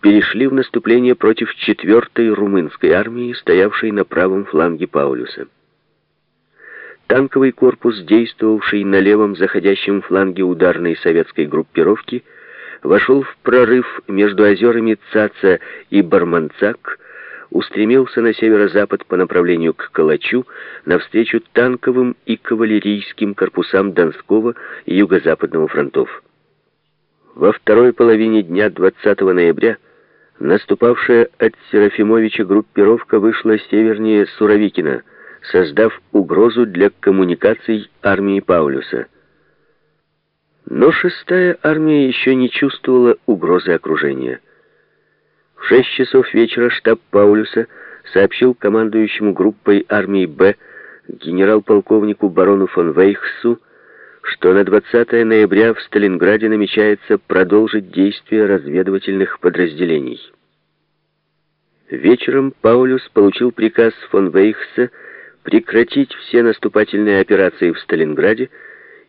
перешли в наступление против 4-й румынской армии, стоявшей на правом фланге Паулюса. Танковый корпус, действовавший на левом заходящем фланге ударной советской группировки, вошел в прорыв между озерами Цаца и Барманцак, устремился на северо-запад по направлению к Калачу навстречу танковым и кавалерийским корпусам Донского и Юго-Западного фронтов. Во второй половине дня 20 ноября наступавшая от Серафимовича группировка вышла севернее Суровикина, создав угрозу для коммуникаций армии Паулюса. Но шестая армия еще не чувствовала угрозы окружения. В шесть часов вечера штаб Паулюса сообщил командующему группой армии «Б» генерал-полковнику барону фон Вейхсу, что на 20 ноября в Сталинграде намечается продолжить действия разведывательных подразделений. Вечером Паулюс получил приказ фон Вейхса прекратить все наступательные операции в Сталинграде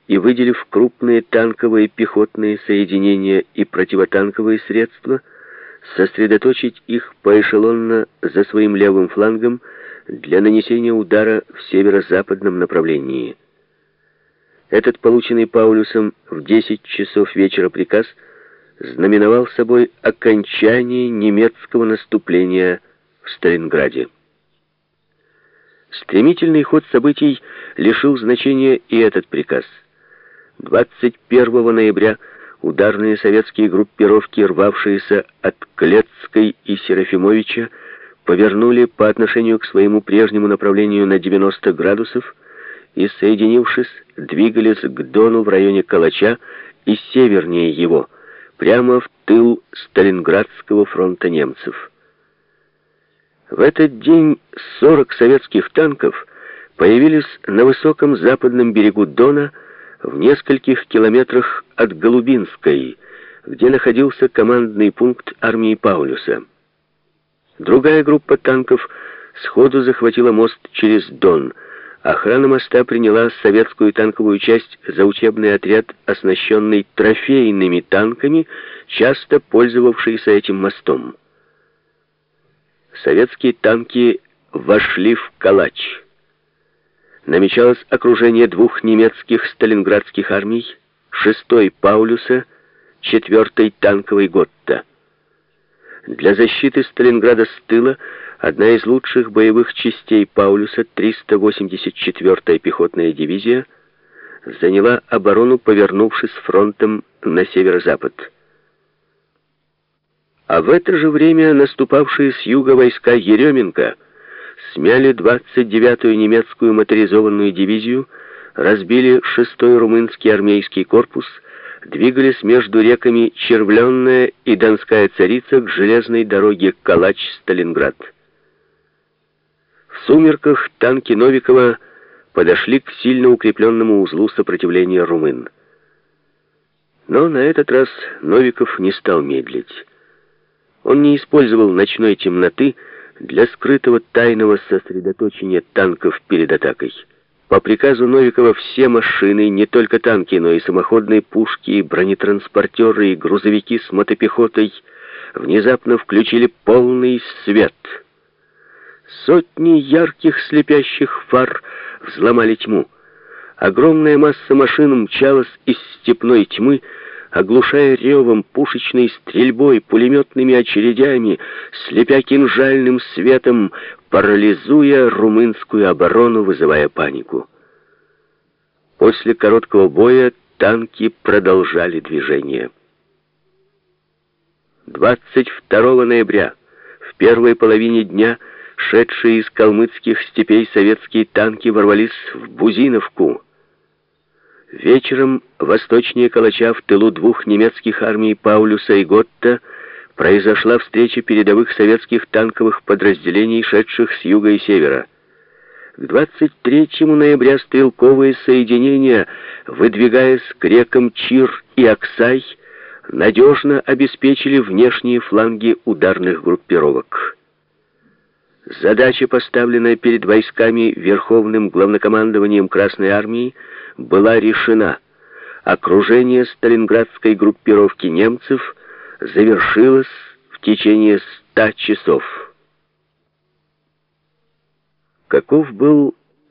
и, выделив крупные танковые пехотные соединения и противотанковые средства, сосредоточить их поэшелонно за своим левым флангом для нанесения удара в северо-западном направлении. Этот полученный Паулюсом в 10 часов вечера приказ знаменовал собой окончание немецкого наступления в Сталинграде. Стремительный ход событий лишил значения и этот приказ. 21 ноября ударные советские группировки, рвавшиеся от Клецкой и Серафимовича, повернули по отношению к своему прежнему направлению на 90 градусов и, соединившись, двигались к Дону в районе Калача и севернее его, прямо в тыл Сталинградского фронта немцев. В этот день 40 советских танков появились на высоком западном берегу Дона в нескольких километрах от Голубинской, где находился командный пункт армии Паулюса. Другая группа танков сходу захватила мост через Дон – Охрана моста приняла советскую танковую часть за учебный отряд, оснащенный трофейными танками, часто пользовавшийся этим мостом. Советские танки вошли в Калач. Намечалось окружение двух немецких сталинградских армий, 6-й Паулюса, 4-й танковой Готта. Для защиты Сталинграда с тыла одна из лучших боевых частей Паулюса, 384-я пехотная дивизия, заняла оборону, повернувшись фронтом на северо-запад. А в это же время наступавшие с юга войска Еременко смяли 29-ю немецкую моторизованную дивизию, разбили 6-й румынский армейский корпус, двигались между реками Червленная и Донская Царица к железной дороге Калач-Сталинград. В сумерках танки Новикова подошли к сильно укрепленному узлу сопротивления румын. Но на этот раз Новиков не стал медлить. Он не использовал ночной темноты для скрытого тайного сосредоточения танков перед атакой. По приказу Новикова все машины, не только танки, но и самоходные пушки, и бронетранспортеры, и грузовики с мотопехотой внезапно включили полный свет — Сотни ярких слепящих фар взломали тьму. Огромная масса машин мчалась из степной тьмы, оглушая ревом, пушечной стрельбой, пулеметными очередями, слепя кинжальным светом, парализуя румынскую оборону, вызывая панику. После короткого боя танки продолжали движение. 22 ноября, в первой половине дня, шедшие из калмыцких степей советские танки ворвались в Бузиновку. Вечером восточнее Калача в тылу двух немецких армий Паулюса и Готта произошла встреча передовых советских танковых подразделений, шедших с юга и севера. К 23 ноября стрелковые соединения, выдвигаясь к рекам Чир и Аксай, надежно обеспечили внешние фланги ударных группировок. Задача, поставленная перед войсками Верховным главнокомандованием Красной Армии, была решена. Окружение сталинградской группировки немцев завершилось в течение ста часов. Каков был